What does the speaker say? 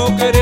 no querer.